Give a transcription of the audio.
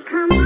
Come